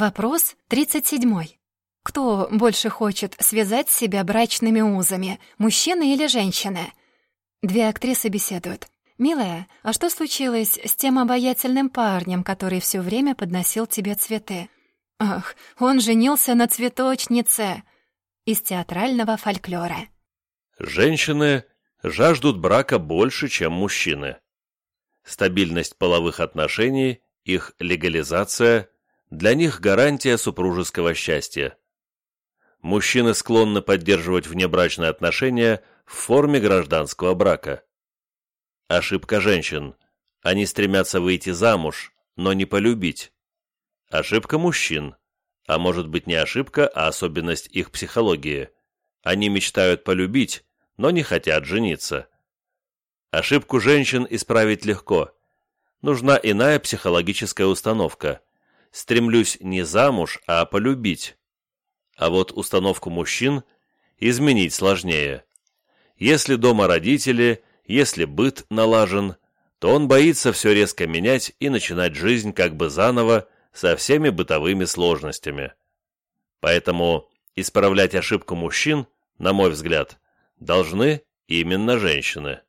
Вопрос 37. Кто больше хочет связать себя брачными узами, мужчина или женщина? Две актрисы беседуют. «Милая, а что случилось с тем обаятельным парнем, который все время подносил тебе цветы?» «Ах, он женился на цветочнице!» Из театрального фольклора. Женщины жаждут брака больше, чем мужчины. Стабильность половых отношений, их легализация – для них гарантия супружеского счастья. Мужчины склонны поддерживать внебрачные отношения в форме гражданского брака. Ошибка женщин. Они стремятся выйти замуж, но не полюбить. Ошибка мужчин. А может быть не ошибка, а особенность их психологии. Они мечтают полюбить, но не хотят жениться. Ошибку женщин исправить легко. Нужна иная психологическая установка. Стремлюсь не замуж, а полюбить. А вот установку мужчин изменить сложнее. Если дома родители, если быт налажен, то он боится все резко менять и начинать жизнь как бы заново со всеми бытовыми сложностями. Поэтому исправлять ошибку мужчин, на мой взгляд, должны именно женщины.